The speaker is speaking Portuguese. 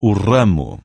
o ramo.